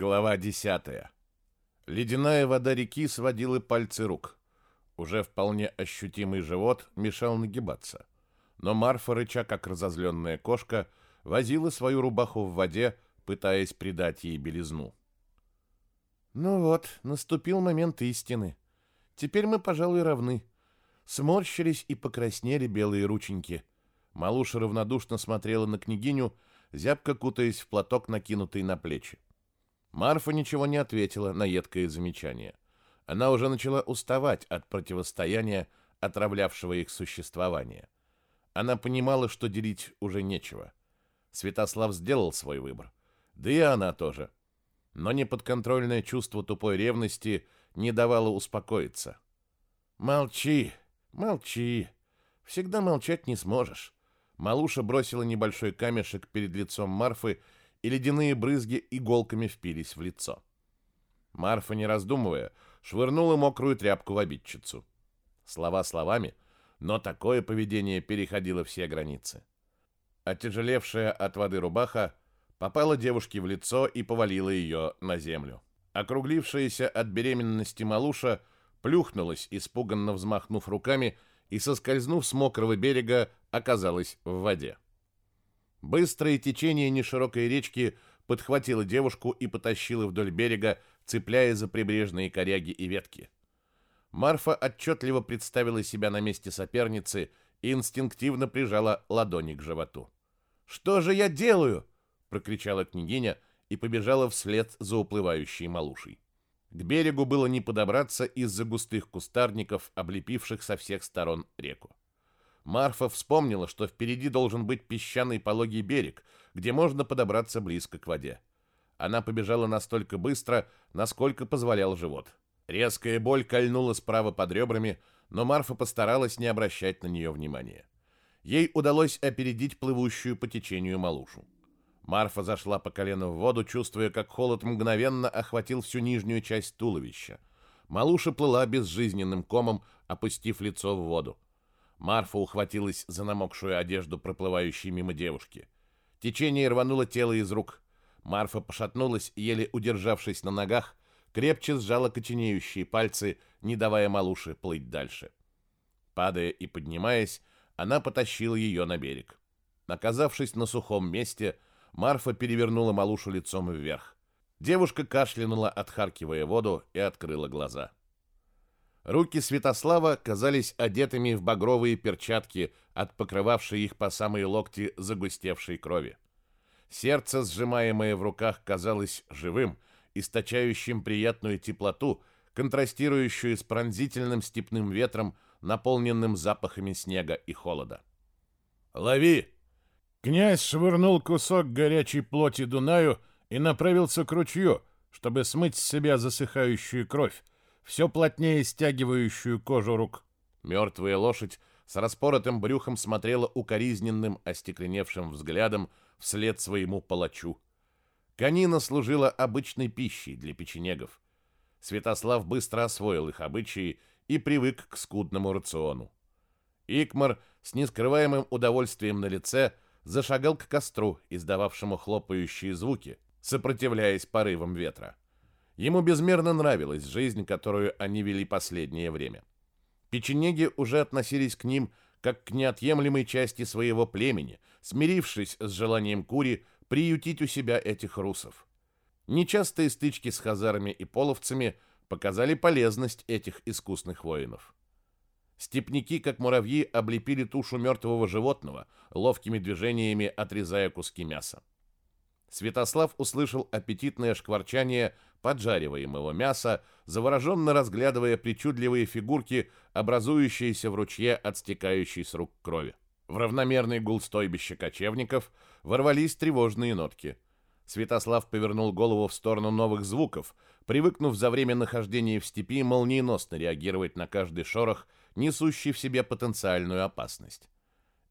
Глава 10. Ледяная вода реки сводила пальцы рук. Уже вполне ощутимый живот мешал нагибаться. Но Марфа, рыча как разозленная кошка, возила свою рубаху в воде, пытаясь придать ей белизну. Ну вот, наступил момент истины. Теперь мы, пожалуй, равны. Сморщились и покраснели белые рученьки. Малуша равнодушно смотрела на княгиню, зябко кутаясь в платок, накинутый на плечи. Марфа ничего не ответила на едкое замечание. Она уже начала уставать от противостояния, отравлявшего их существование. Она понимала, что делить уже нечего. Святослав сделал свой выбор. Да и она тоже. Но неподконтрольное чувство тупой ревности не давало успокоиться. «Молчи, молчи. Всегда молчать не сможешь». Малуша бросила небольшой камешек перед лицом Марфы и ледяные брызги иголками впились в лицо. Марфа, не раздумывая, швырнула мокрую тряпку в обидчицу. Слова словами, но такое поведение переходило все границы. Отяжелевшая от воды рубаха попала девушке в лицо и повалила ее на землю. Округлившаяся от беременности малуша плюхнулась, испуганно взмахнув руками, и, соскользнув с мокрого берега, оказалась в воде. Быстрое течение неширокой речки подхватило девушку и потащило вдоль берега, цепляя за прибрежные коряги и ветки. Марфа отчетливо представила себя на месте соперницы и инстинктивно прижала ладони к животу. «Что же я делаю?» — прокричала княгиня и побежала вслед за уплывающей малушей. К берегу было не подобраться из-за густых кустарников, облепивших со всех сторон реку. Марфа вспомнила, что впереди должен быть песчаный пологий берег, где можно подобраться близко к воде. Она побежала настолько быстро, насколько позволял живот. Резкая боль кольнула справа под ребрами, но Марфа постаралась не обращать на нее внимания. Ей удалось опередить плывущую по течению малушу. Марфа зашла по колено в воду, чувствуя, как холод мгновенно охватил всю нижнюю часть туловища. Малуша плыла безжизненным комом, опустив лицо в воду. Марфа ухватилась за намокшую одежду проплывающей мимо девушки. Течение рвануло тело из рук. Марфа пошатнулась, еле удержавшись на ногах, крепче сжала коченеющие пальцы, не давая малуше плыть дальше. Падая и поднимаясь, она потащила ее на берег. Оказавшись на сухом месте, Марфа перевернула малушу лицом вверх. Девушка кашлянула, отхаркивая воду, и открыла глаза. Руки Святослава казались одетыми в багровые перчатки от покрывавшей их по самые локти загустевшей крови. Сердце, сжимаемое в руках, казалось живым, источающим приятную теплоту, контрастирующую с пронзительным степным ветром, наполненным запахами снега и холода. «Лови!» Князь швырнул кусок горячей плоти Дунаю и направился к ручью, чтобы смыть с себя засыхающую кровь, все плотнее стягивающую кожу рук. Мертвая лошадь с распоротым брюхом смотрела укоризненным, остекленевшим взглядом вслед своему палачу. Конина служила обычной пищей для печенегов. Святослав быстро освоил их обычаи и привык к скудному рациону. Икмар с нескрываемым удовольствием на лице зашагал к костру, издававшему хлопающие звуки, сопротивляясь порывам ветра. Ему безмерно нравилась жизнь, которую они вели последнее время. Печенеги уже относились к ним как к неотъемлемой части своего племени, смирившись с желанием Кури приютить у себя этих русов. Нечастые стычки с хазарами и половцами показали полезность этих искусных воинов. Степники, как муравьи, облепили тушу мертвого животного, ловкими движениями отрезая куски мяса. Святослав услышал аппетитное шкварчание поджариваемого мяса, завороженно разглядывая причудливые фигурки, образующиеся в ручье от стекающей с рук крови. В равномерный гул стойбища кочевников ворвались тревожные нотки. Святослав повернул голову в сторону новых звуков, привыкнув за время нахождения в степи молниеносно реагировать на каждый шорох, несущий в себе потенциальную опасность.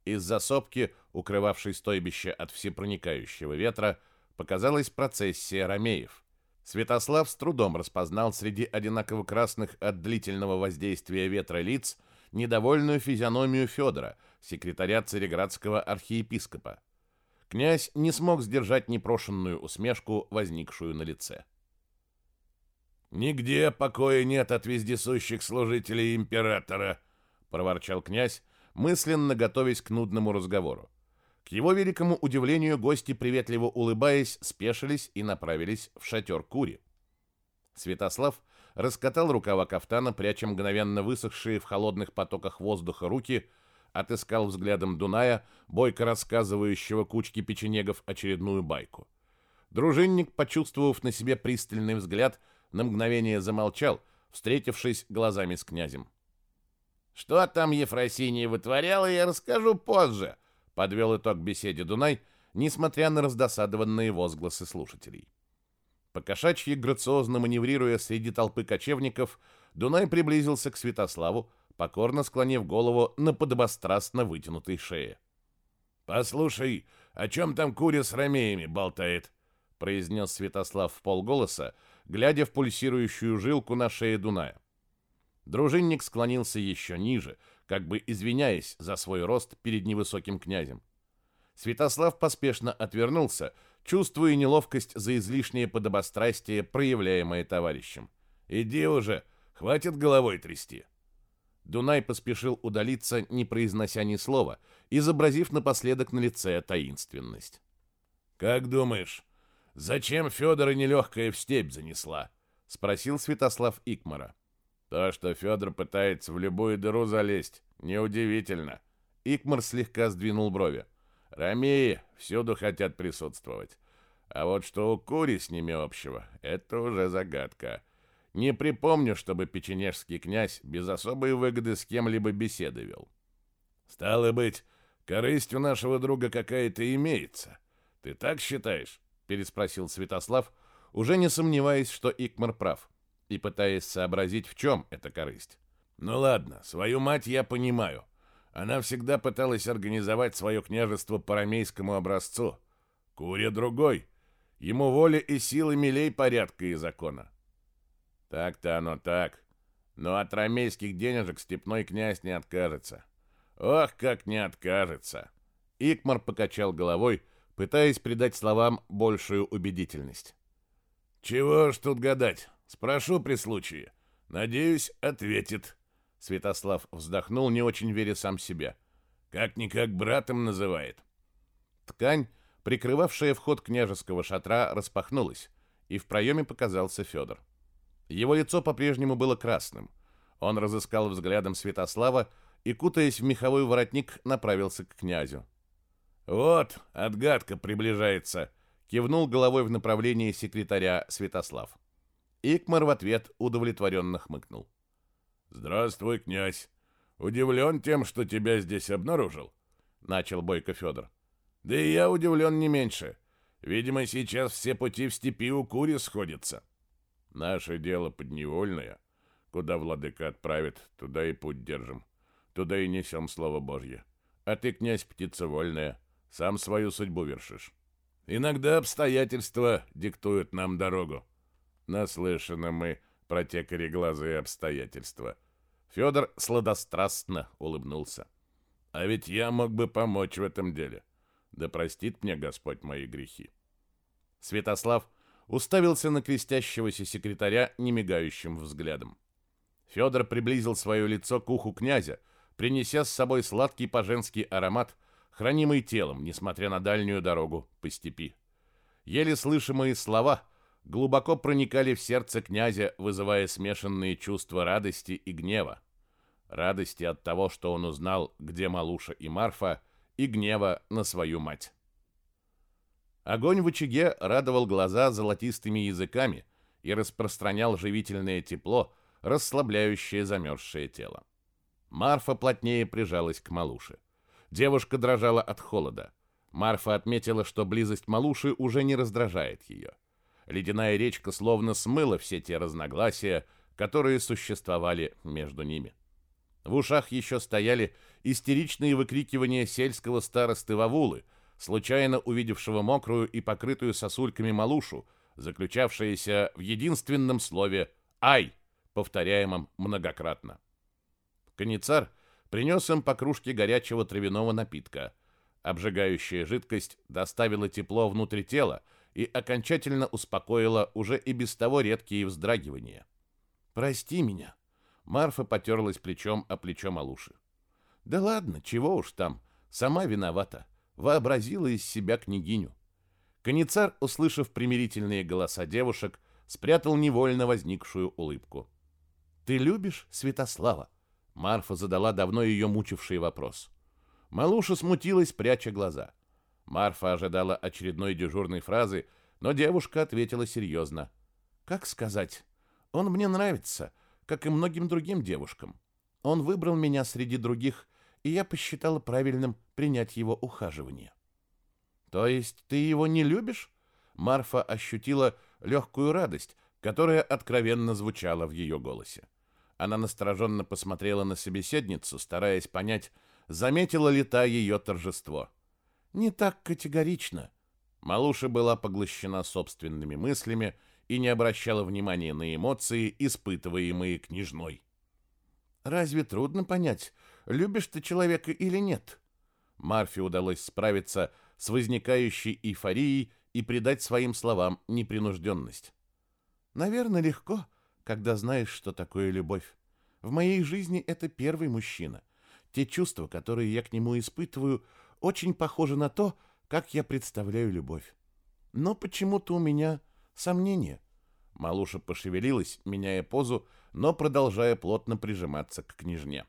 Из-за сопки, укрывавшей стойбище от всепроникающего ветра, показалась процессия ромеев. Святослав с трудом распознал среди одинаково красных от длительного воздействия ветра лиц недовольную физиономию Федора, секретаря цареградского архиепископа. Князь не смог сдержать непрошенную усмешку, возникшую на лице. Нигде покоя нет от вездесущих служителей императора, проворчал князь, мысленно готовясь к нудному разговору. К его великому удивлению гости, приветливо улыбаясь, спешились и направились в шатер Кури. Святослав раскатал рукава кафтана, пряча мгновенно высохшие в холодных потоках воздуха руки, отыскал взглядом Дуная, бойко рассказывающего кучке печенегов очередную байку. Дружинник, почувствовав на себе пристальный взгляд, на мгновение замолчал, встретившись глазами с князем. «Что там Ефросиния вытворяла, я расскажу позже», — подвел итог беседе Дунай, несмотря на раздосадованные возгласы слушателей. Покошачьи грациозно маневрируя среди толпы кочевников, Дунай приблизился к Святославу, покорно склонив голову на подобострастно вытянутой шее. «Послушай, о чем там Куря с ромеями болтает?» — произнес Святослав в полголоса, глядя в пульсирующую жилку на шее Дуная. Дружинник склонился еще ниже, как бы извиняясь за свой рост перед невысоким князем. Святослав поспешно отвернулся, чувствуя неловкость за излишнее подобострастие, проявляемое товарищем. «Иди уже, хватит головой трясти!» Дунай поспешил удалиться, не произнося ни слова, изобразив напоследок на лице таинственность. «Как думаешь, зачем Федора нелегкая в степь занесла?» — спросил Святослав Икмара. «То, что Федор пытается в любую дыру залезть, неудивительно». Икмар слегка сдвинул брови. «Ромеи всюду хотят присутствовать. А вот что у Кури с ними общего, это уже загадка. Не припомню, чтобы печенежский князь без особой выгоды с кем-либо беседы вел. Стало быть, корысть у нашего друга какая-то имеется. Ты так считаешь? переспросил Святослав, уже не сомневаясь, что Икмар прав, и пытаясь сообразить, в чем эта корысть. Ну ладно, свою мать я понимаю. Она всегда пыталась организовать свое княжество по рамейскому образцу. Куря другой. Ему воля и силы милей порядка и закона. Так-то оно так. Но от рамейских денежек степной князь не откажется. Ох, как не откажется. Икмар покачал головой, пытаясь придать словам большую убедительность. Чего ж тут гадать? Спрошу при случае. Надеюсь, ответит. Святослав вздохнул, не очень веря сам себе. Как-никак братом называет. Ткань, прикрывавшая вход княжеского шатра, распахнулась, и в проеме показался Федор. Его лицо по-прежнему было красным. Он разыскал взглядом Святослава и, кутаясь в меховой воротник, направился к князю. «Вот, отгадка приближается!» — кивнул головой в направлении секретаря Святослав. Икмар в ответ удовлетворенно хмыкнул. «Здравствуй, князь! Удивлен тем, что тебя здесь обнаружил?» — начал Бойко Федор. «Да и я удивлен не меньше. Видимо, сейчас все пути в степи у Кури сходятся». Наше дело подневольное. Куда владыка отправит, туда и путь держим. Туда и несем слово Божье. А ты, князь, птица вольная, сам свою судьбу вершишь. Иногда обстоятельства диктуют нам дорогу. Наслышаны мы про те кореглазые обстоятельства. Федор сладострастно улыбнулся. А ведь я мог бы помочь в этом деле. Да простит мне Господь мои грехи. Святослав уставился на крестящегося секретаря немигающим взглядом. Федор приблизил свое лицо к уху князя, принеся с собой сладкий по-женски аромат, хранимый телом, несмотря на дальнюю дорогу по степи. Еле слышимые слова глубоко проникали в сердце князя, вызывая смешанные чувства радости и гнева. Радости от того, что он узнал, где Малуша и Марфа, и гнева на свою мать. Огонь в очаге радовал глаза золотистыми языками и распространял живительное тепло, расслабляющее замерзшее тело. Марфа плотнее прижалась к Малуше. Девушка дрожала от холода. Марфа отметила, что близость Малуши уже не раздражает ее. Ледяная речка словно смыла все те разногласия, которые существовали между ними. В ушах еще стояли истеричные выкрикивания сельского старосты Вавулы — случайно увидевшего мокрую и покрытую сосульками малушу, заключавшееся в единственном слове «Ай!», повторяемом многократно. Коницар принес им по кружке горячего травяного напитка. Обжигающая жидкость доставила тепло внутрь тела и окончательно успокоила уже и без того редкие вздрагивания. «Прости меня». Марфа потерлась плечом о плечо Малуши. «Да ладно, чего уж там, сама виновата. Вообразила из себя княгиню». Коницар, услышав примирительные голоса девушек, спрятал невольно возникшую улыбку. «Ты любишь Святослава?» Марфа задала давно ее мучивший вопрос. Малуша смутилась, пряча глаза. Марфа ожидала очередной дежурной фразы, но девушка ответила серьезно. «Как сказать? Он мне нравится, как и многим другим девушкам. Он выбрал меня среди других, и я посчитала правильным принять его ухаживание». «То есть ты его не любишь?» Марфа ощутила легкую радость, которая откровенно звучала в ее голосе. Она настороженно посмотрела на собеседницу, стараясь понять, заметила ли та ее торжество. Не так категорично. Малуша была поглощена собственными мыслями и не обращала внимания на эмоции, испытываемые княжной. «Разве трудно понять, любишь ты человека или нет?» Марфе удалось справиться с возникающей эйфорией и придать своим словам непринужденность. «Наверное, легко, когда знаешь, что такое любовь. В моей жизни это первый мужчина. Те чувства, которые я к нему испытываю, очень похоже на то, как я представляю любовь. Но почему-то у меня сомнения. Малуша пошевелилась, меняя позу, но продолжая плотно прижиматься к княжне.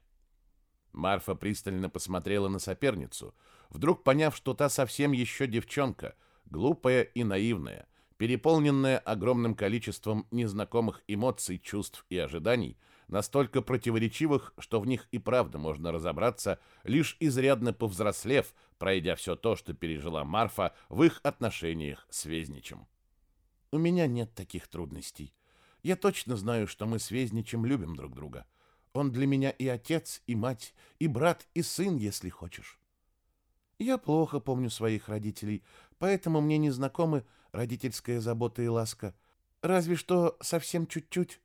Марфа пристально посмотрела на соперницу, вдруг поняв, что та совсем еще девчонка, глупая и наивная, переполненная огромным количеством незнакомых эмоций, чувств и ожиданий, настолько противоречивых, что в них и правда можно разобраться, лишь изрядно повзрослев, пройдя все то, что пережила Марфа в их отношениях с Везничем. «У меня нет таких трудностей. Я точно знаю, что мы с Везничем любим друг друга. Он для меня и отец, и мать, и брат, и сын, если хочешь. Я плохо помню своих родителей, поэтому мне не знакомы родительская забота и ласка. Разве что совсем чуть-чуть.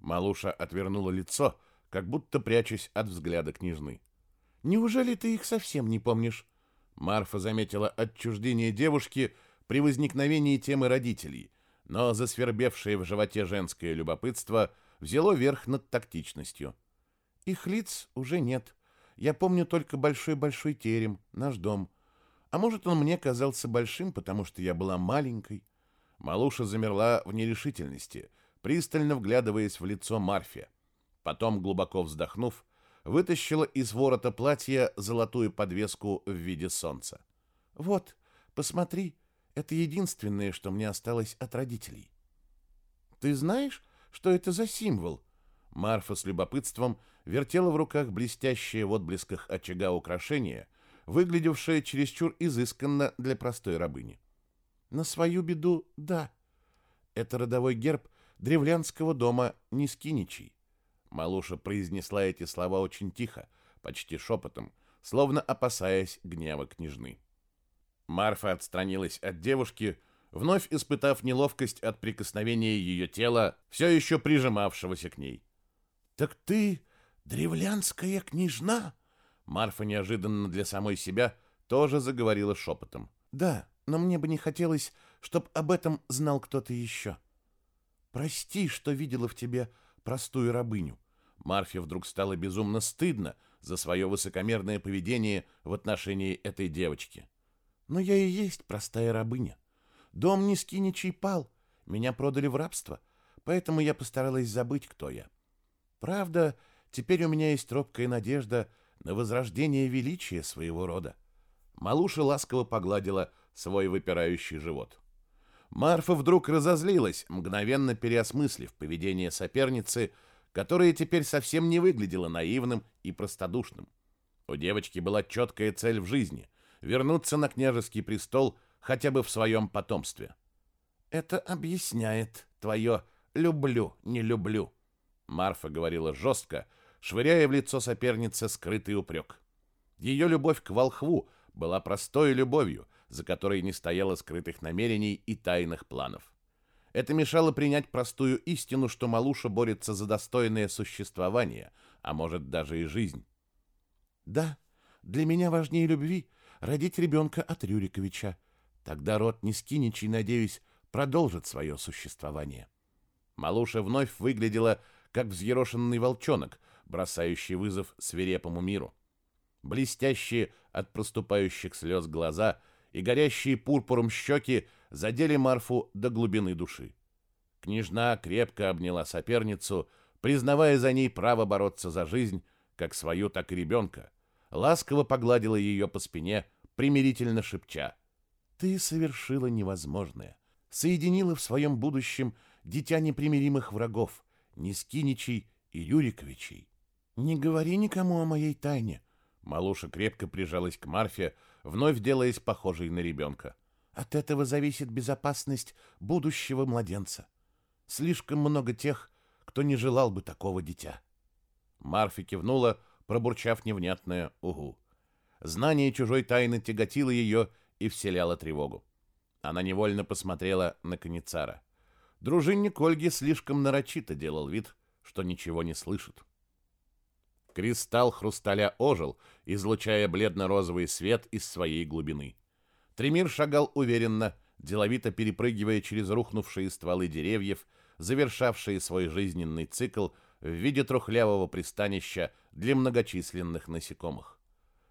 Малуша отвернула лицо, как будто прячась от взгляда княжны. «Неужели ты их совсем не помнишь?» Марфа заметила отчуждение девушки при возникновении темы родителей, но засвербевшее в животе женское любопытство взяло верх над тактичностью. «Их лиц уже нет. Я помню только большой-большой терем, наш дом. А может, он мне казался большим, потому что я была маленькой?» Малуша замерла в нерешительности — пристально вглядываясь в лицо Марфи. Потом, глубоко вздохнув, вытащила из ворота платья золотую подвеску в виде солнца. «Вот, посмотри, это единственное, что мне осталось от родителей». «Ты знаешь, что это за символ?» Марфа с любопытством вертела в руках блестящее в отблесках очага украшение, выглядевшее чересчур изысканно для простой рабыни. «На свою беду, да. Это родовой герб древлянского дома Нискиничей. Малуша произнесла эти слова очень тихо, почти шепотом, словно опасаясь гнева княжны. Марфа отстранилась от девушки, вновь испытав неловкость от прикосновения ее тела, все еще прижимавшегося к ней. «Так ты древлянская княжна?» Марфа неожиданно для самой себя тоже заговорила шепотом. «Да, но мне бы не хотелось, чтобы об этом знал кто-то еще». Прости, что видела в тебе простую рабыню. Марфе вдруг стало безумно стыдно за свое высокомерное поведение в отношении этой девочки. Но я и есть простая рабыня. Дом низкий ничей пал, меня продали в рабство, поэтому я постаралась забыть, кто я. Правда, теперь у меня есть робкая надежда на возрождение величия своего рода. Малуша ласково погладила свой выпирающий живот. Марфа вдруг разозлилась, мгновенно переосмыслив поведение соперницы, которое теперь совсем не выглядело наивным и простодушным. У девочки была четкая цель в жизни — вернуться на княжеский престол хотя бы в своем потомстве. «Это объясняет твое «люблю, не люблю», — Марфа говорила жестко, швыряя в лицо соперницы скрытый упрек. Ее любовь к волхву была простой любовью — за которой не стояло скрытых намерений и тайных планов. Это мешало принять простую истину, что Малуша борется за достойное существование, а может даже и жизнь. «Да, для меня важнее любви родить ребенка от Рюриковича. Тогда род Нискиничей, надеюсь, продолжит свое существование. Малуша вновь выглядела как взъерошенный волчонок, бросающий вызов свирепому миру. Блестящие от проступающих слез глаза и горящие пурпуром щеки задели Марфу до глубины души. Княжна крепко обняла соперницу, признавая за ней право бороться за жизнь, как свою, так и ребенка. Ласково погладила ее по спине, примирительно шепча. «Ты совершила невозможное. Соединила в своем будущем дитя непримиримых врагов, Нискиничей и Юриковичей. Не говори никому о моей тайне». Малуша крепко прижалась к Марфе, вновь делаясь похожей на ребенка. «От этого зависит безопасность будущего младенца. Слишком много тех, кто не желал бы такого дитя». Марфа кивнула, пробурчав невнятное «угу». Знание чужой тайны тяготило ее и вселяло тревогу. Она невольно посмотрела на Каницара. Дружинник Ольги слишком нарочито делал вид, что ничего не слышит. Кристалл хрусталя ожил, излучая бледно-розовый свет из своей глубины. Тремир шагал уверенно, деловито перепрыгивая через рухнувшие стволы деревьев, завершавшие свой жизненный цикл в виде трухлявого пристанища для многочисленных насекомых.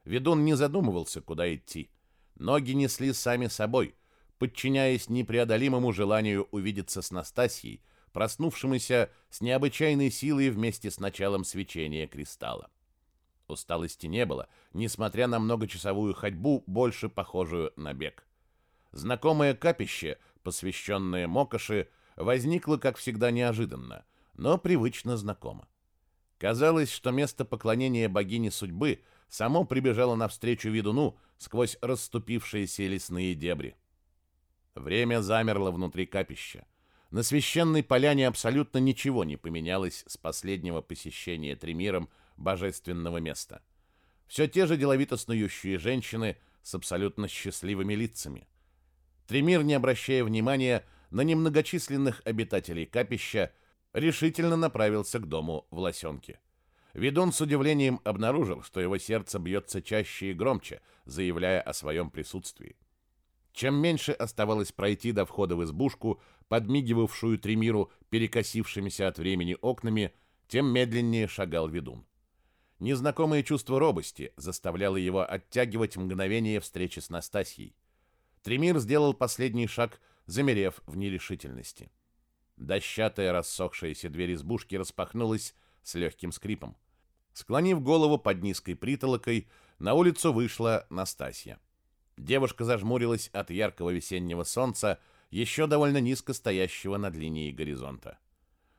Ведун не задумывался, куда идти. Ноги несли сами собой, подчиняясь непреодолимому желанию увидеться с Настасьей, проснувшемуся с необычайной силой вместе с началом свечения кристалла. Усталости не было, несмотря на многочасовую ходьбу, больше похожую на бег. Знакомое капище, посвященное Мокоши, возникло, как всегда, неожиданно, но привычно знакомо. Казалось, что место поклонения богине судьбы само прибежало навстречу ведуну сквозь расступившиеся лесные дебри. Время замерло внутри капища. На священной поляне абсолютно ничего не поменялось с последнего посещения Тремиром божественного места. Все те же деловито снующие женщины с абсолютно счастливыми лицами. Тремир, не обращая внимания на немногочисленных обитателей капища, решительно направился к дому в Лосенке. Ведун с удивлением обнаружил, что его сердце бьется чаще и громче, заявляя о своем присутствии. Чем меньше оставалось пройти до входа в избушку, подмигивавшую Тремиру перекосившимися от времени окнами, тем медленнее шагал ведун. Незнакомое чувство робости заставляло его оттягивать мгновение встречи с Настасьей. Тремир сделал последний шаг, замерев в нерешительности. Дощатая рассохшаяся дверь избушки распахнулась с легким скрипом. Склонив голову под низкой притолокой, на улицу вышла Настасья. Девушка зажмурилась от яркого весеннего солнца, еще довольно низко стоящего над линией горизонта.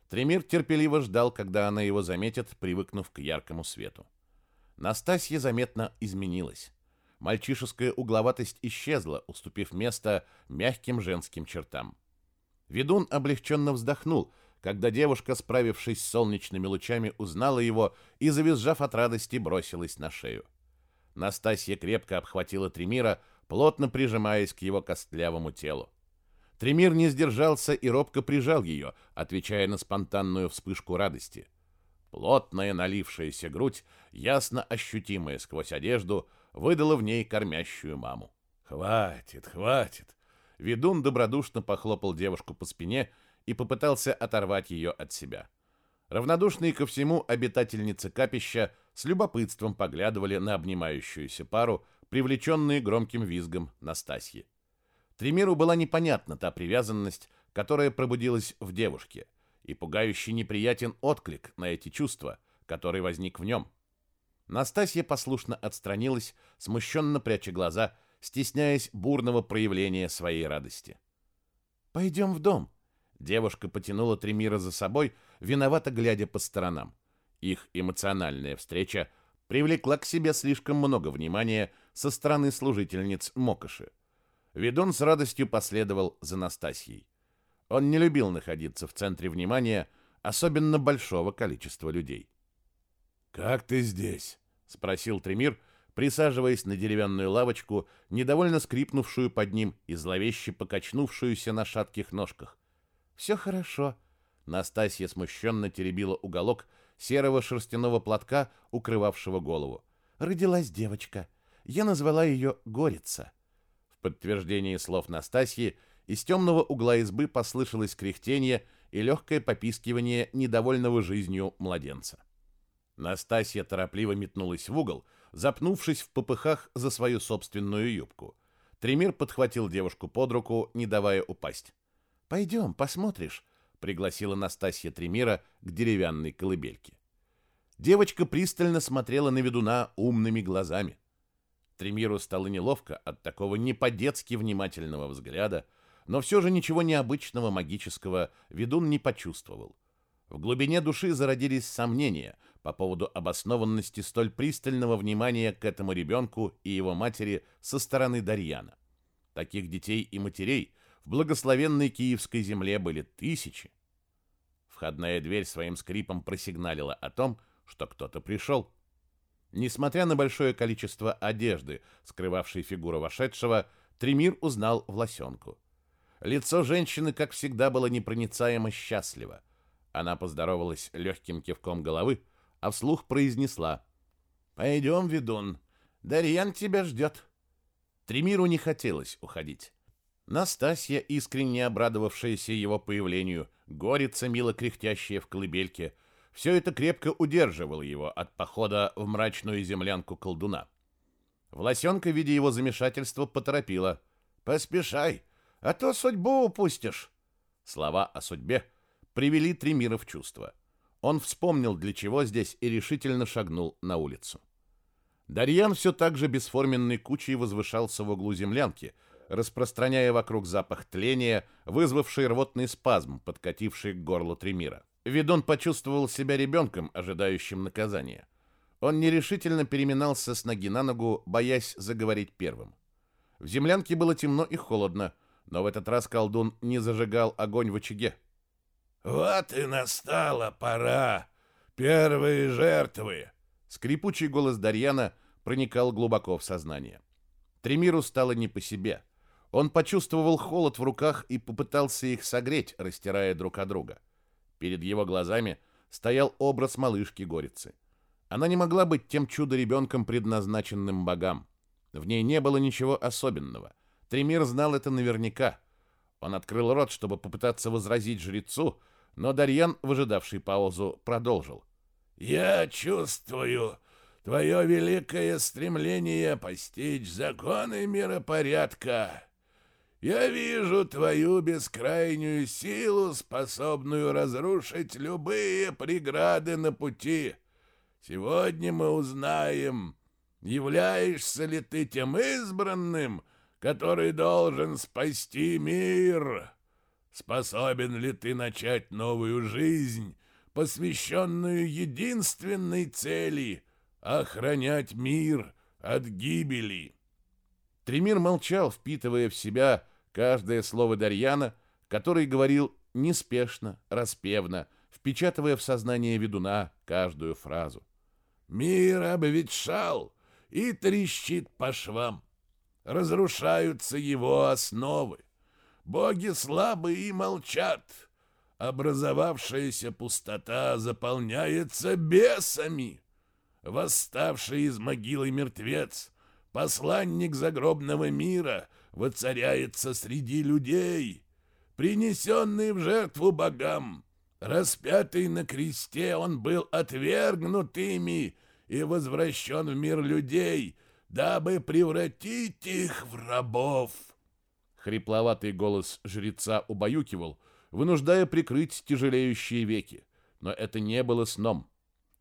Тремир терпеливо ждал, когда она его заметит, привыкнув к яркому свету. Настасья заметно изменилась. Мальчишеская угловатость исчезла, уступив место мягким женским чертам. Ведун облегченно вздохнул, когда девушка, справившись с солнечными лучами, узнала его и, завизжав от радости, бросилась на шею. Настасья крепко обхватила Тремира, плотно прижимаясь к его костлявому телу. Тремир не сдержался и робко прижал ее, отвечая на спонтанную вспышку радости. Плотная налившаяся грудь, ясно ощутимая сквозь одежду, выдала в ней кормящую маму. «Хватит, хватит!» Ведун добродушно похлопал девушку по спине и попытался оторвать ее от себя. Равнодушные ко всему обитательницы капища с любопытством поглядывали на обнимающуюся пару, привлеченные громким визгом Настасьи. Тремиру была непонятна та привязанность, которая пробудилась в девушке, и пугающе неприятен отклик на эти чувства, который возник в нем. Настасья послушно отстранилась, смущенно пряча глаза, стесняясь бурного проявления своей радости. «Пойдем в дом», Девушка потянула Тремира за собой, виновато глядя по сторонам. Их эмоциональная встреча привлекла к себе слишком много внимания со стороны служительниц Мокоши. Ведун с радостью последовал за Настасьей. Он не любил находиться в центре внимания, особенно большого количества людей. «Как ты здесь?» — спросил Тремир, присаживаясь на деревянную лавочку, недовольно скрипнувшую под ним и зловеще покачнувшуюся на шатких ножках. «Все хорошо». Настасья смущенно теребила уголок серого шерстяного платка, укрывавшего голову. «Родилась девочка. Я назвала ее Горица». В подтверждение слов Настасьи из темного угла избы послышалось кряхтение и легкое попискивание недовольного жизнью младенца. Настасья торопливо метнулась в угол, запнувшись в попыхах за свою собственную юбку. Тремир подхватил девушку под руку, не давая упасть. «Пойдем, посмотришь», — пригласила Настасья Тремира к деревянной колыбельке. Девочка пристально смотрела на ведуна умными глазами. Тремиру стало неловко от такого не по-детски внимательного взгляда, но все же ничего необычного магического ведун не почувствовал. В глубине души зародились сомнения по поводу обоснованности столь пристального внимания к этому ребенку и его матери со стороны Дарьяна. Таких детей и матерей в благословенной киевской земле были тысячи. Входная дверь своим скрипом просигналила о том, что кто-то пришел. Несмотря на большое количество одежды, скрывавшей фигуру вошедшего, Тремир узнал Власенку. Лицо женщины, как всегда, было непроницаемо счастливо. Она поздоровалась легким кивком головы, а вслух произнесла «Пойдем, ведун, Дарьян тебя ждет». Тремиру не хотелось уходить. Настасья, искренне обрадовавшаяся его появлению, горица, мило кряхтящая в колыбельке, все это крепко удерживало его от похода в мрачную землянку колдуна. Власенка, видя его замешательство, поторопила. «Поспешай, а то судьбу упустишь». Слова о судьбе привели Тремира в чувство. Он вспомнил, для чего здесь, и решительно шагнул на улицу. Дарьян все так же бесформенной кучей возвышался в углу землянки, распространяя вокруг запах тления, вызвавший рвотный спазм, подкативший к горлу Тремира. Видон почувствовал себя ребенком, ожидающим наказания. Он нерешительно переминался с ноги на ногу, боясь заговорить первым. В землянке было темно и холодно, но в этот раз колдун не зажигал огонь в очаге. «Вот и настала пора! Первые жертвы!» Скрипучий голос Дарьяна проникал глубоко в сознание. Тремиру стало не по себе. Он почувствовал холод в руках и попытался их согреть, растирая друг от друга. Перед его глазами стоял образ малышки Горицы. Она не могла быть тем чудо-ребенком, предназначенным богам. В ней не было ничего особенного. Тремир знал это наверняка. Он открыл рот, чтобы попытаться возразить жрецу, но Дарьян, выжидавший паузу, продолжил. «Я чувствую твое великое стремление постичь законы миропорядка. Я вижу твою бескрайнюю силу, способную разрушить любые преграды на пути. Сегодня мы узнаем, являешься ли ты тем избранным, который должен спасти мир». Способен ли ты начать новую жизнь, посвященную единственной цели — охранять мир от гибели?» Тремир молчал, впитывая в себя каждое слово Дарьяна, который говорил неспешно, распевно, впечатывая в сознание ведуна каждую фразу. «Мир обветшал и трещит по швам. Разрушаются его основы. Боги слабы и молчат. Образовавшаяся пустота заполняется бесами. Восставший из могилы мертвец, посланник загробного мира, воцаряется среди людей. Принесенный в жертву богам, распятый на кресте, он был отвергнут ими и возвращен в мир людей, дабы превратить их в рабов. Хрипловатый голос жреца убаюкивал, вынуждая прикрыть тяжелеющие веки. Но это не было сном.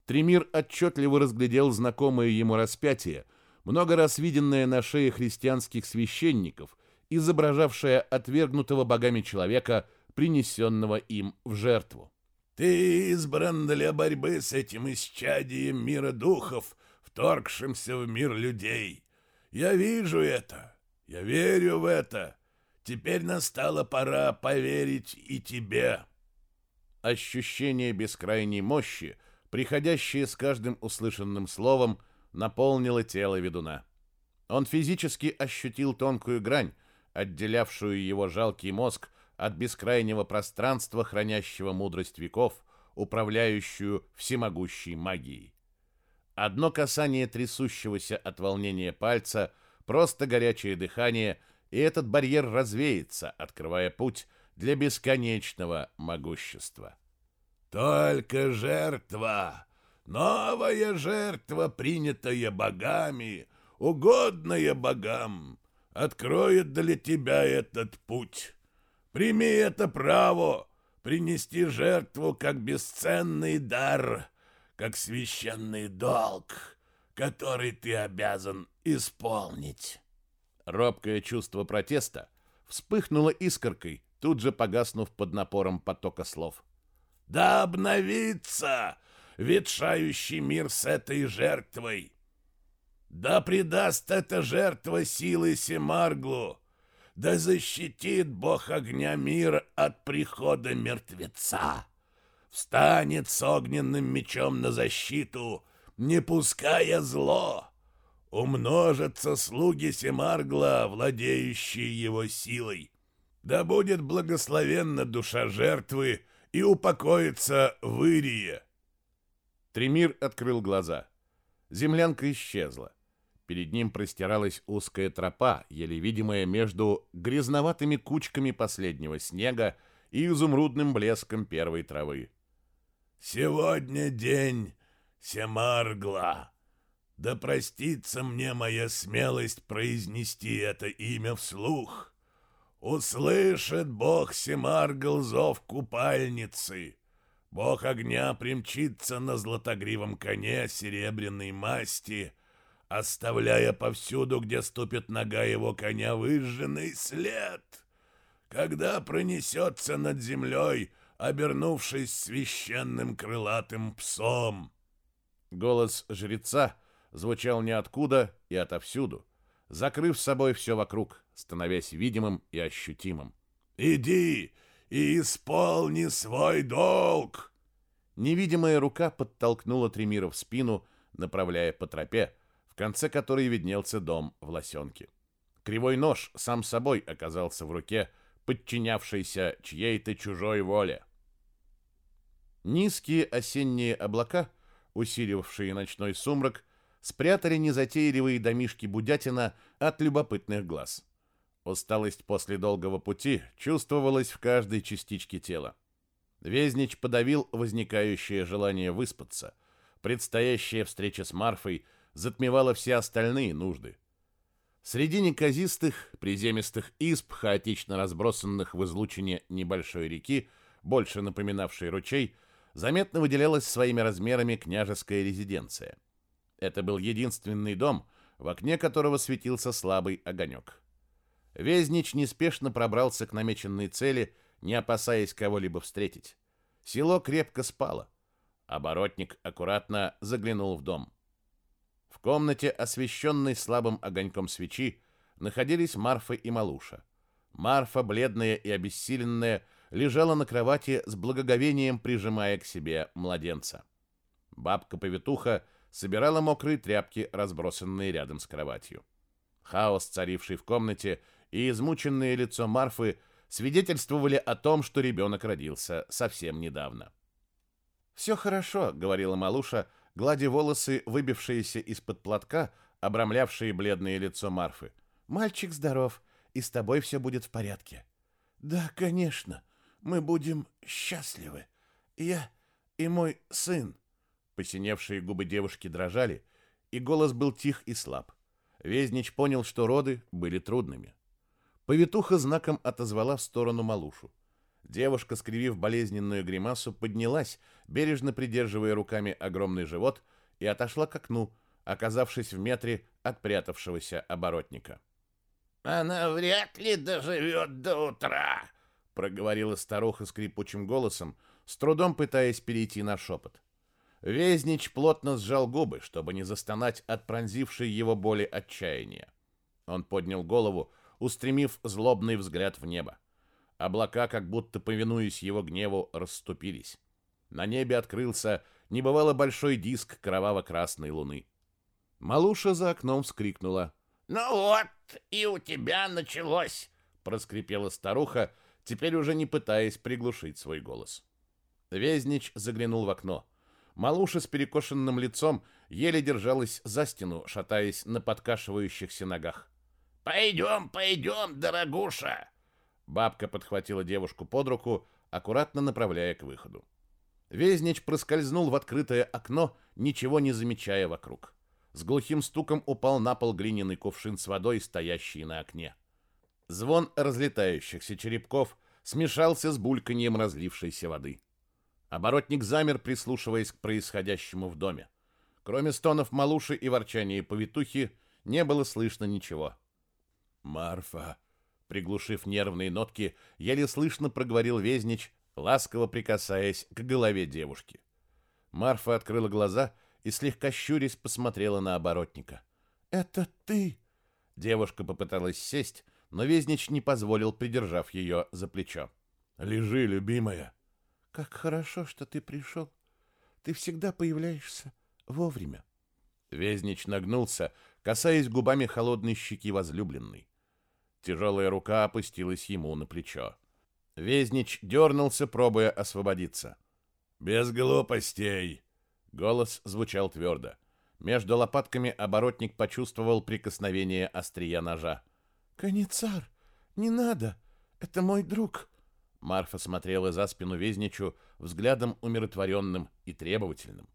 Тремир отчетливо разглядел знакомое ему распятие, много раз виденное на шее христианских священников, изображавшее отвергнутого богами человека, принесенного им в жертву. «Ты избран для борьбы с этим исчадием мира духов, вторгшимся в мир людей. Я вижу это, я верю в это, Теперь настала пора поверить и тебе. Ощущение бескрайней мощи, приходящее с каждым услышанным словом, наполнило тело ведуна. Он физически ощутил тонкую грань, отделявшую его жалкий мозг от бескрайнего пространства, хранящего мудрость веков, управляющую всемогущей магией. Одно касание трясущегося от волнения пальца, просто горячее дыхание — и этот барьер развеется, открывая путь для бесконечного могущества. Только жертва, новая жертва, принятая богами, угодная богам, откроет для тебя этот путь. Прими это право, принести жертву как бесценный дар, как священный долг, который ты обязан исполнить. Робкое чувство протеста вспыхнуло искоркой, тут же погаснув под напором потока слов. «Да обновится ветшающий мир с этой жертвой! Да предаст эта жертва силы Семарглу! Да защитит Бог огня мир от прихода мертвеца! Встанет с огненным мечом на защиту, не пуская зло!» умножатся слуги Семаргла, владеющие его силой. Да будет благословенна душа жертвы и упокоится в Ирии. Тремир открыл глаза. Землянка исчезла. Перед ним простиралась узкая тропа, еле видимая между грязноватыми кучками последнего снега и изумрудным блеском первой травы. «Сегодня день Семаргла!» Да простится мне моя смелость произнести это имя вслух. Услышит Бог Семаргл зов купальницы. Бог огня примчится на златогривом коне серебряной масти, оставляя повсюду, где ступит нога его коня, выжженный след. Когда пронесется над землей, обернувшись священным крылатым псом. Голос жреца — звучал ниоткуда и отовсюду, закрыв собой все вокруг, становясь видимым и ощутимым. «Иди и исполни свой долг!» Невидимая рука подтолкнула Тремира в спину, направляя по тропе, в конце которой виднелся дом в лосенке. Кривой нож сам собой оказался в руке, подчинявшейся чьей-то чужой воле. Низкие осенние облака, усиливавшие ночной сумрак, спрятали незатейливые домишки Будятина от любопытных глаз. Усталость после долгого пути чувствовалась в каждой частичке тела. Везнич подавил возникающее желание выспаться. Предстоящая встреча с Марфой затмевала все остальные нужды. Среди неказистых, приземистых изб, хаотично разбросанных в излучине небольшой реки, больше напоминавшей ручей, заметно выделялась своими размерами княжеская резиденция – это был единственный дом, в окне которого светился слабый огонек. Везнич неспешно пробрался к намеченной цели, не опасаясь кого-либо встретить. Село крепко спало. Оборотник аккуратно заглянул в дом. В комнате, освещенной слабым огоньком свечи, находились Марфа и Малуша. Марфа, бледная и обессиленная, лежала на кровати с благоговением, прижимая к себе младенца. Бабка-повитуха собирала мокрые тряпки, разбросанные рядом с кроватью. Хаос, царивший в комнате, и измученное лицо Марфы свидетельствовали о том, что ребенок родился совсем недавно. «Все хорошо», — говорила Малуша, гладя волосы, выбившиеся из-под платка, обрамлявшие бледное лицо Марфы. «Мальчик здоров, и с тобой все будет в порядке». «Да, конечно, мы будем счастливы. Я и мой сын», Посиневшие губы девушки дрожали, и голос был тих и слаб. Везнич понял, что роды были трудными. Повитуха знаком отозвала в сторону малушу. Девушка, скривив болезненную гримасу, поднялась, бережно придерживая руками огромный живот, и отошла к окну, оказавшись в метре от прятавшегося оборотника. «Она вряд ли доживет до утра», — проговорила старуха скрипучим голосом, с трудом пытаясь перейти на шепот. Везнич плотно сжал губы, чтобы не застонать от пронзившей его боли отчаяния. Он поднял голову, устремив злобный взгляд в небо. Облака, как будто повинуясь его гневу, расступились. На небе открылся небывало большой диск кроваво-красной луны. Малуша за окном вскрикнула. «Ну вот, и у тебя началось!» — проскрипела старуха, теперь уже не пытаясь приглушить свой голос. Везнич заглянул в окно — Малуша с перекошенным лицом еле держалась за стену, шатаясь на подкашивающихся ногах. «Пойдем, пойдем, дорогуша!» Бабка подхватила девушку под руку, аккуратно направляя к выходу. Везнич проскользнул в открытое окно, ничего не замечая вокруг. С глухим стуком упал на пол глиняный кувшин с водой, стоящий на окне. Звон разлетающихся черепков смешался с бульканьем разлившейся воды. Оборотник замер, прислушиваясь к происходящему в доме. Кроме стонов малуши и ворчания повитухи, не было слышно ничего. «Марфа!» Приглушив нервные нотки, еле слышно проговорил Везнич, ласково прикасаясь к голове девушки. Марфа открыла глаза и, слегка щурясь, посмотрела на оборотника. «Это ты?» Девушка попыталась сесть, но Везнич не позволил, придержав ее за плечо. «Лежи, любимая!» «Как хорошо, что ты пришел. Ты всегда появляешься вовремя». Везнич нагнулся, касаясь губами холодной щеки возлюбленной. Тяжелая рука опустилась ему на плечо. Везнич дернулся, пробуя освободиться. «Без глупостей!» Голос звучал твердо. Между лопатками оборотник почувствовал прикосновение острия ножа. «Каницар, не надо! Это мой друг!» Марфа смотрела за спину Везничу взглядом умиротворенным и требовательным.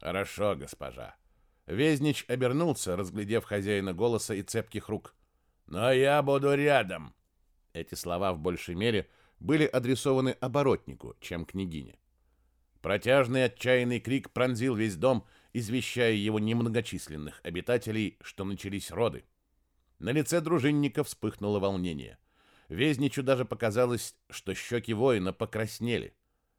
«Хорошо, госпожа». Везнич обернулся, разглядев хозяина голоса и цепких рук. «Но я буду рядом!» Эти слова в большей мере были адресованы оборотнику, чем княгине. Протяжный отчаянный крик пронзил весь дом, извещая его немногочисленных обитателей, что начались роды. На лице дружинника вспыхнуло волнение. Везничу даже показалось, что щеки воина покраснели.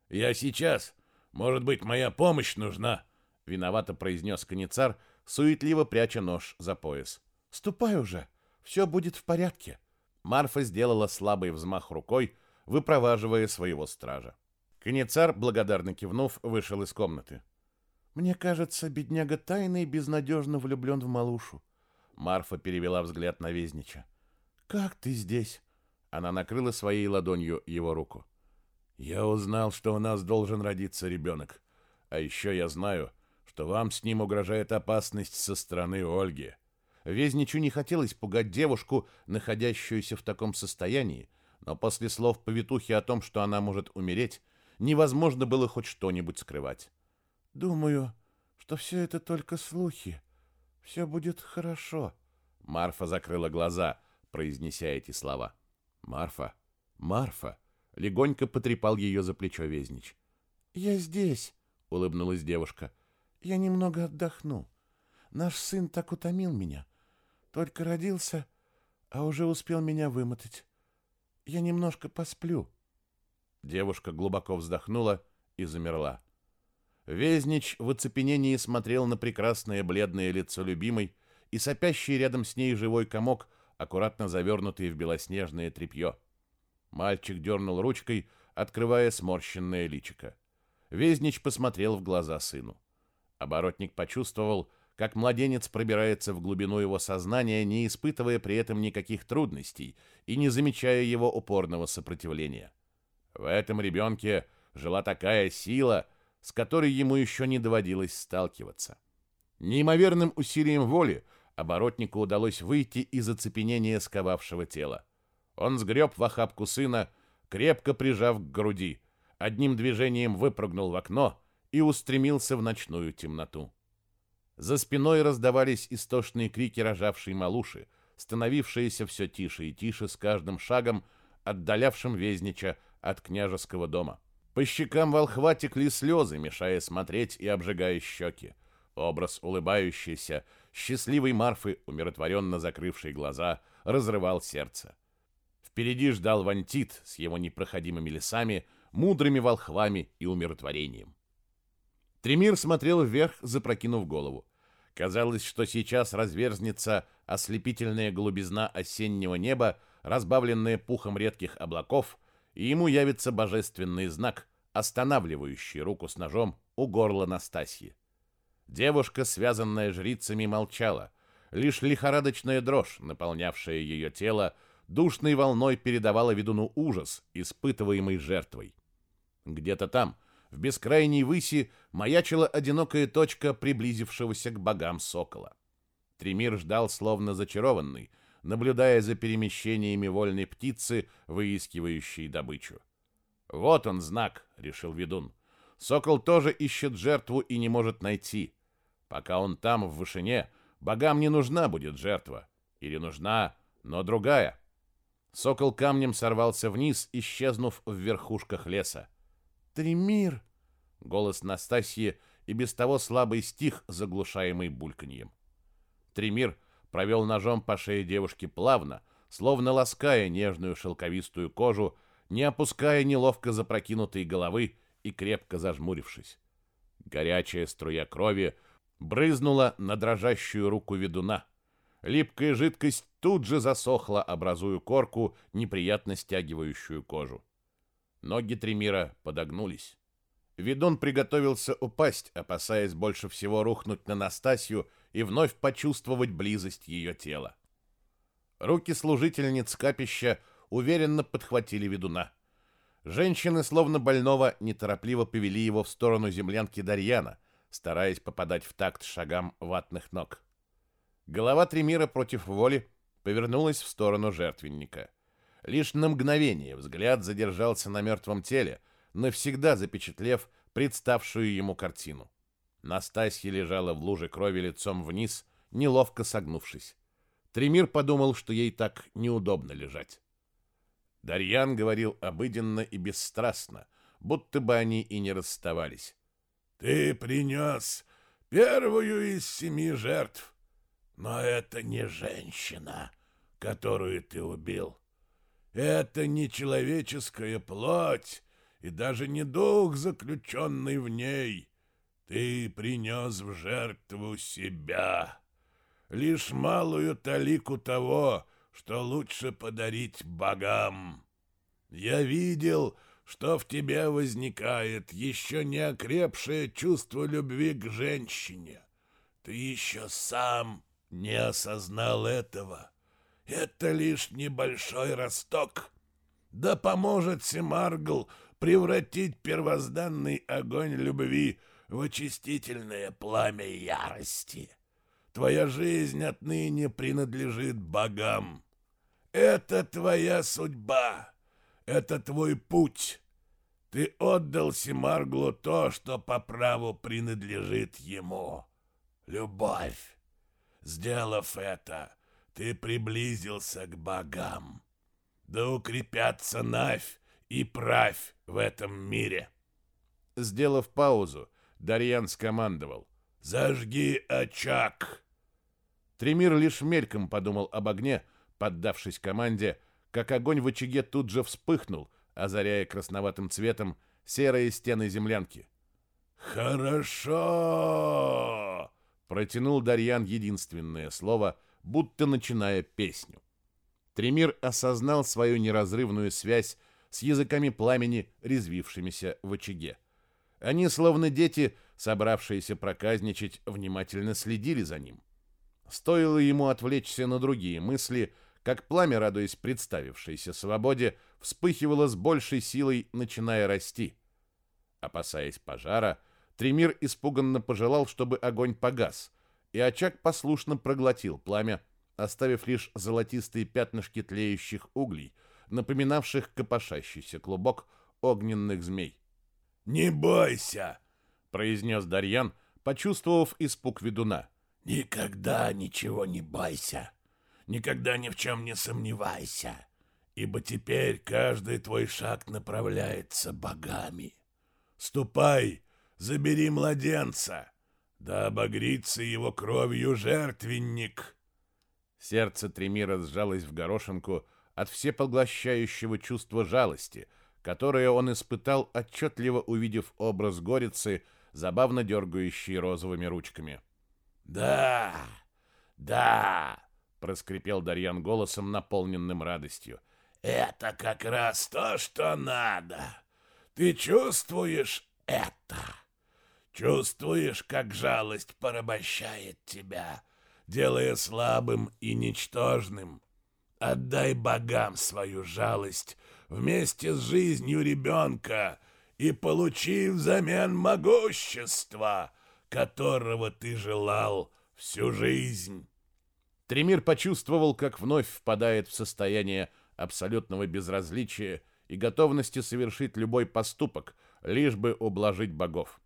«Я сейчас! Может быть, моя помощь нужна!» — виновато произнес коницар, суетливо пряча нож за пояс. «Ступай уже!» Все будет в порядке. Марфа сделала слабый взмах рукой, выпроваживая своего стража. Коницар, благодарно кивнув, вышел из комнаты. «Мне кажется, бедняга тайный безнадежно влюблен в малушу». Марфа перевела взгляд на Везнича. «Как ты здесь?» Она накрыла своей ладонью его руку. «Я узнал, что у нас должен родиться ребенок. А еще я знаю, что вам с ним угрожает опасность со стороны Ольги. Везничу не хотелось пугать девушку, находящуюся в таком состоянии, но после слов повитухи о том, что она может умереть, невозможно было хоть что-нибудь скрывать. «Думаю, что все это только слухи. Все будет хорошо». Марфа закрыла глаза, произнеся эти слова. «Марфа! Марфа!» — легонько потрепал ее за плечо Везнич. «Я здесь», — улыбнулась девушка. «Я немного отдохну. Наш сын так утомил меня. Только родился, а уже успел меня вымотать. Я немножко посплю. Девушка глубоко вздохнула и замерла. Везнич в оцепенении смотрел на прекрасное бледное лицо любимой и сопящий рядом с ней живой комок, аккуратно завернутый в белоснежное тряпье. Мальчик дернул ручкой, открывая сморщенное личико. Везнич посмотрел в глаза сыну. Оборотник почувствовал, как младенец пробирается в глубину его сознания, не испытывая при этом никаких трудностей и не замечая его упорного сопротивления. В этом ребенке жила такая сила, с которой ему еще не доводилось сталкиваться. Неимоверным усилием воли оборотнику удалось выйти из оцепенения сковавшего тела. Он сгреб в охапку сына, крепко прижав к груди, одним движением выпрыгнул в окно и устремился в ночную темноту. За спиной раздавались истошные крики рожавшей малуши, становившиеся все тише и тише с каждым шагом, отдалявшим Везнича от княжеского дома. По щекам волхва текли слезы, мешая смотреть и обжигая щеки. Образ улыбающейся, счастливой Марфы, умиротворенно закрывшей глаза, разрывал сердце. Впереди ждал Вантит с его непроходимыми лесами, мудрыми волхвами и умиротворением. Тремир смотрел вверх, запрокинув голову. Казалось, что сейчас разверзнется ослепительная голубизна осеннего неба, разбавленная пухом редких облаков, и ему явится божественный знак, останавливающий руку с ножом у горла Настасьи. Девушка, связанная жрицами, молчала. Лишь лихорадочная дрожь, наполнявшая ее тело, душной волной передавала ведуну ужас, испытываемый жертвой. Где-то там, в бескрайней выси маячила одинокая точка приблизившегося к богам сокола. Тремир ждал, словно зачарованный, наблюдая за перемещениями вольной птицы, выискивающей добычу. «Вот он знак», — решил ведун. «Сокол тоже ищет жертву и не может найти. Пока он там, в вышине, богам не нужна будет жертва. Или нужна, но другая». Сокол камнем сорвался вниз, исчезнув в верхушках леса. «Тремир!» — голос Настасьи и без того слабый стих, заглушаемый бульканьем. Тремир провел ножом по шее девушки плавно, словно лаская нежную шелковистую кожу, не опуская неловко запрокинутой головы и крепко зажмурившись. Горячая струя крови брызнула на дрожащую руку ведуна. Липкая жидкость тут же засохла, образуя корку, неприятно стягивающую кожу. Ноги Тремира подогнулись. Ведун приготовился упасть, опасаясь больше всего рухнуть на Настасью и вновь почувствовать близость ее тела. Руки служительниц капища уверенно подхватили ведуна. Женщины, словно больного, неторопливо повели его в сторону землянки Дарьяна, стараясь попадать в такт шагам ватных ног. Голова Тремира против воли повернулась в сторону жертвенника. Лишь на мгновение взгляд задержался на мертвом теле, навсегда запечатлев представшую ему картину. Настасья лежала в луже крови лицом вниз, неловко согнувшись. Тремир подумал, что ей так неудобно лежать. Дарьян говорил обыденно и бесстрастно, будто бы они и не расставались. «Ты принес первую из семи жертв. Но это не женщина, которую ты убил. Это не человеческая плоть и даже не дух, заключенный в ней. Ты принес в жертву себя. Лишь малую талику того, что лучше подарить богам. Я видел, что в тебе возникает еще не окрепшее чувство любви к женщине. Ты еще сам не осознал этого. Это лишь небольшой росток. Да поможет Семаргл превратить первозданный огонь любви в очистительное пламя ярости. Твоя жизнь отныне принадлежит богам. Это твоя судьба. Это твой путь. Ты отдал Семарглу то, что по праву принадлежит ему. Любовь. Сделав это, ты приблизился к богам. Да укрепятся Навь и Правь в этом мире. Сделав паузу, Дарьян скомандовал. «Зажги очаг!» Тремир лишь мельком подумал об огне, поддавшись команде, как огонь в очаге тут же вспыхнул, озаряя красноватым цветом серые стены землянки. «Хорошо!» Протянул Дарьян единственное слово, будто начиная песню. Тремир осознал свою неразрывную связь с языками пламени, резвившимися в очаге. Они, словно дети, собравшиеся проказничать, внимательно следили за ним. Стоило ему отвлечься на другие мысли, как пламя, радуясь представившейся свободе, вспыхивало с большей силой, начиная расти. Опасаясь пожара, Тремир испуганно пожелал, чтобы огонь погас, и очаг послушно проглотил пламя, оставив лишь золотистые пятнышки тлеющих углей, напоминавших копошащийся клубок огненных змей. «Не бойся!» — произнес Дарьян, почувствовав испуг ведуна. «Никогда ничего не бойся, никогда ни в чем не сомневайся, ибо теперь каждый твой шаг направляется богами. Ступай забери младенца, да обогрится его кровью жертвенник. Сердце Тремира сжалось в горошинку от всепоглощающего чувства жалости, которое он испытал, отчетливо увидев образ горицы, забавно дергающей розовыми ручками. «Да, да!» — проскрипел Дарьян голосом, наполненным радостью. «Это как раз то, что надо. Ты чувствуешь это?» Чувствуешь, как жалость порабощает тебя, делая слабым и ничтожным? Отдай богам свою жалость вместе с жизнью ребенка и получи взамен могущество, которого ты желал всю жизнь. Тремир почувствовал, как вновь впадает в состояние абсолютного безразличия и готовности совершить любой поступок, лишь бы ублажить богов.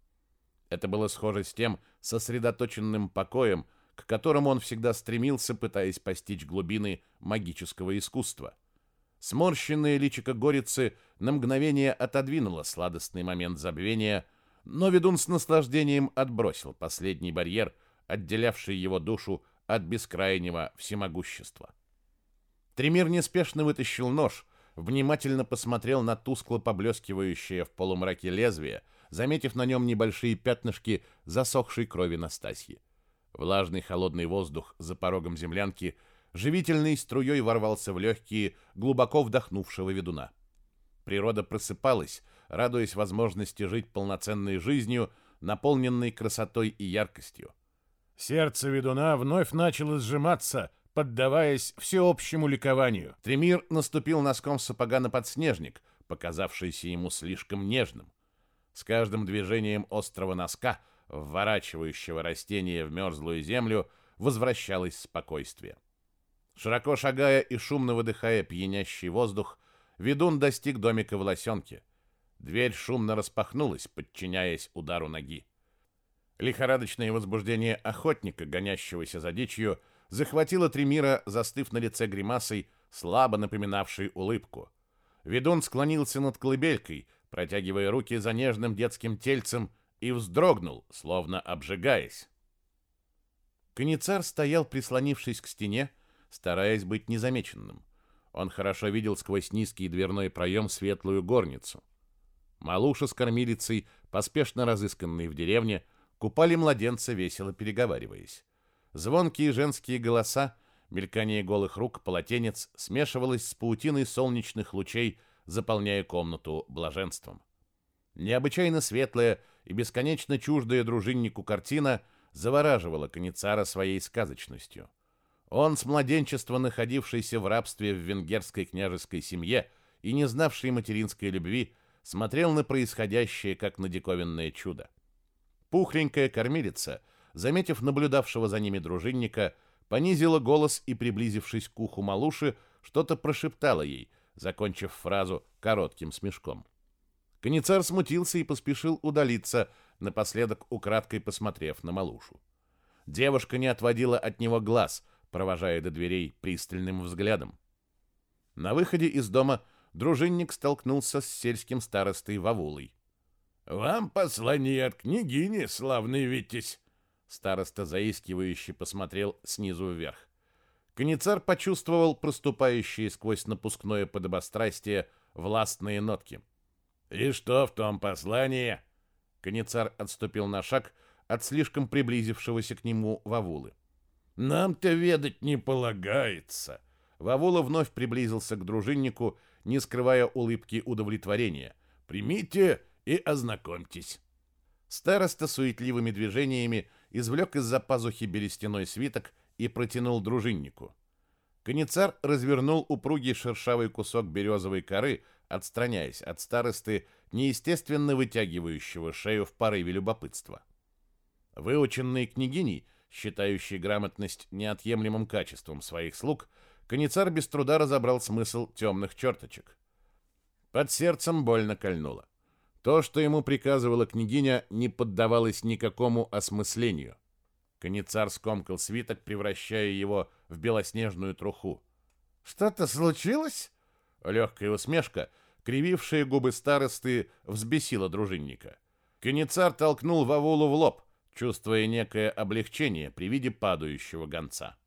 Это было схоже с тем сосредоточенным покоем, к которому он всегда стремился, пытаясь постичь глубины магического искусства. Сморщенное личико горицы на мгновение отодвинуло сладостный момент забвения, но ведун с наслаждением отбросил последний барьер, отделявший его душу от бескрайнего всемогущества. Тремир неспешно вытащил нож, внимательно посмотрел на тускло поблескивающее в полумраке лезвие, заметив на нем небольшие пятнышки засохшей крови Настасьи. Влажный холодный воздух за порогом землянки живительной струей ворвался в легкие, глубоко вдохнувшего ведуна. Природа просыпалась, радуясь возможности жить полноценной жизнью, наполненной красотой и яркостью. Сердце ведуна вновь начало сжиматься, поддаваясь всеобщему ликованию. Тремир наступил носком сапога на подснежник, показавшийся ему слишком нежным. С каждым движением острого носка, вворачивающего растение в мерзлую землю, возвращалось спокойствие. Широко шагая и шумно выдыхая пьянящий воздух, ведун достиг домика в лосенке. Дверь шумно распахнулась, подчиняясь удару ноги. Лихорадочное возбуждение охотника, гонящегося за дичью, захватила Тремира, застыв на лице гримасой, слабо напоминавшей улыбку. Ведун склонился над колыбелькой, протягивая руки за нежным детским тельцем, и вздрогнул, словно обжигаясь. Каницар стоял, прислонившись к стене, стараясь быть незамеченным. Он хорошо видел сквозь низкий дверной проем светлую горницу. Малуша с кормилицей, поспешно разысканные в деревне, купали младенца, весело переговариваясь. Звонкие женские голоса, мелькание голых рук, полотенец смешивалось с паутиной солнечных лучей, заполняя комнату блаженством. Необычайно светлая и бесконечно чуждая дружиннику картина завораживала Каницара своей сказочностью. Он, с младенчества находившийся в рабстве в венгерской княжеской семье и не знавший материнской любви, смотрел на происходящее как на диковинное чудо. Пухленькая кормилица — заметив наблюдавшего за ними дружинника, понизила голос и, приблизившись к уху Малуши, что-то прошептала ей, закончив фразу коротким смешком. Коницар смутился и поспешил удалиться, напоследок украдкой посмотрев на Малушу. Девушка не отводила от него глаз, провожая до дверей пристальным взглядом. На выходе из дома дружинник столкнулся с сельским старостой Вавулой. «Вам послание от княгини, славный Витязь!» Староста заискивающе посмотрел снизу вверх. Коницар почувствовал проступающие сквозь напускное подобострастие властные нотки. «И что в том послании?» Коницар отступил на шаг от слишком приблизившегося к нему Вавулы. «Нам-то ведать не полагается!» Вавула вновь приблизился к дружиннику, не скрывая улыбки удовлетворения. «Примите и ознакомьтесь!» Староста суетливыми движениями извлек из-за пазухи берестяной свиток и протянул дружиннику. Коницар развернул упругий шершавый кусок березовой коры, отстраняясь от старосты, неестественно вытягивающего шею в порыве любопытства. Выученный княгиней, считающий грамотность неотъемлемым качеством своих слуг, Коницар без труда разобрал смысл темных черточек. Под сердцем больно кольнуло. То, что ему приказывала княгиня, не поддавалось никакому осмыслению. Коницар скомкал свиток, превращая его в белоснежную труху. «Что-то случилось?» Легкая усмешка, кривившая губы старосты, взбесила дружинника. Коницар толкнул Вавулу в лоб, чувствуя некое облегчение при виде падающего гонца.